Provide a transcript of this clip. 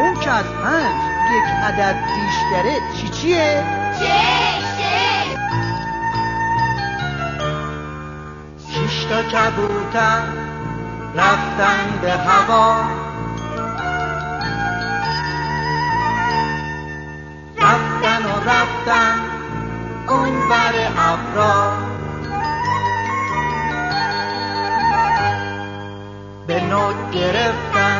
اون که از پنج یک عدد بیشتره چی چیه؟ شش تا کبوتر رفتن به هوا رفتن و رفتن اون بر ابرا به نوت گرفتن